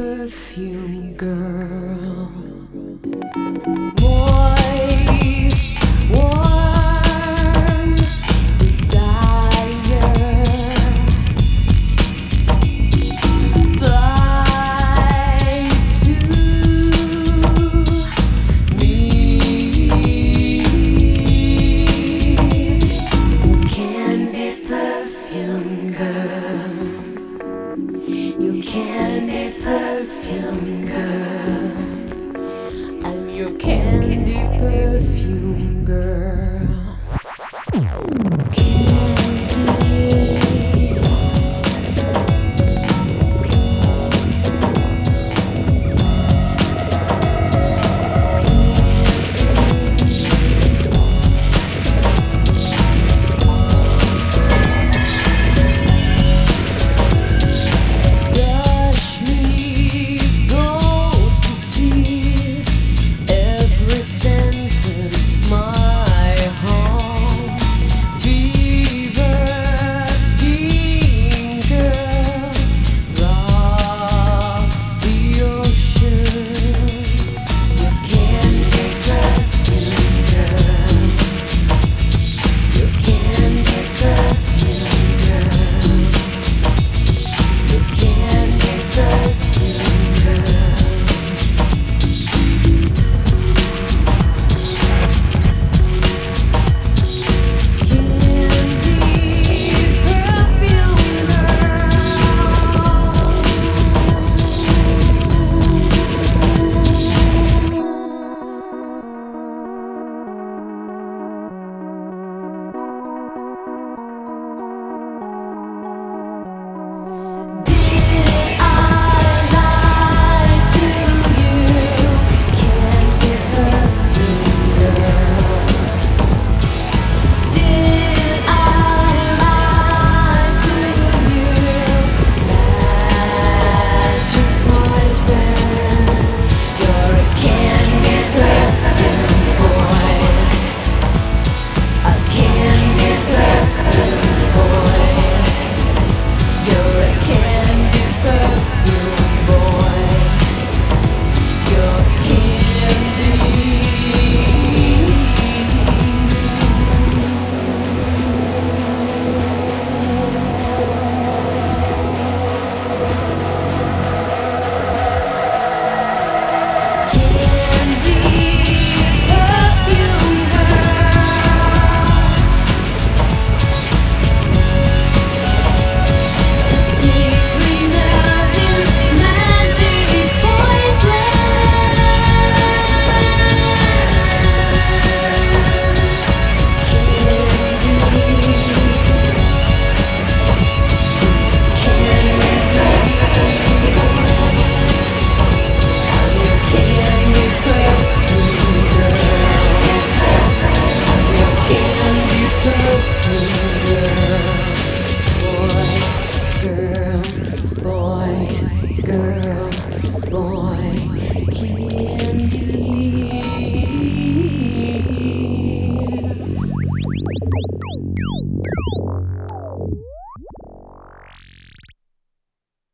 perfume girl. Warm desire. Fly to me. Candy perfume girl.